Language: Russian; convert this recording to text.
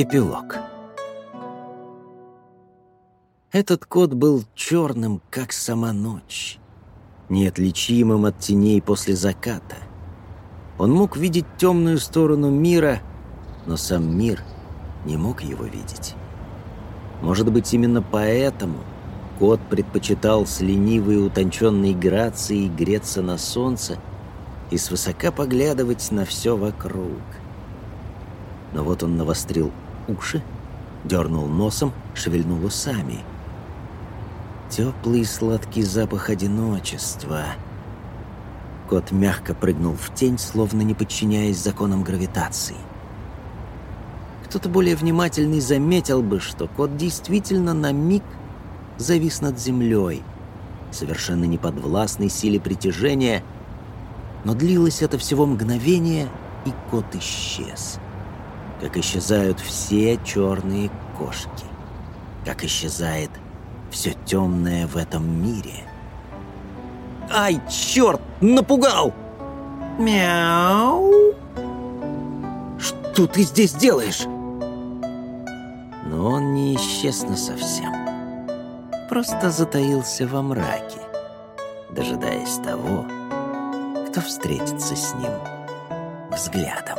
Эпилог. Этот кот был черным, как сама ночь, неотличимым от теней после заката. Он мог видеть темную сторону мира, но сам мир не мог его видеть. Может быть, именно поэтому кот предпочитал с ленивой утонченной грацией греться на солнце и свысока поглядывать на все вокруг. Но вот он навострил уши, дернул носом, шевельнул усами. Теплый сладкий запах одиночества. Кот мягко прыгнул в тень, словно не подчиняясь законам гравитации. Кто-то более внимательный заметил бы, что кот действительно на миг завис над землей, совершенно не подвластной силе притяжения, но длилось это всего мгновение, и кот исчез как исчезают все черные кошки, как исчезает все темное в этом мире. «Ай, черт, напугал!» «Мяу!» «Что ты здесь делаешь?» Но он не исчез совсем. Просто затаился во мраке, дожидаясь того, кто встретится с ним взглядом.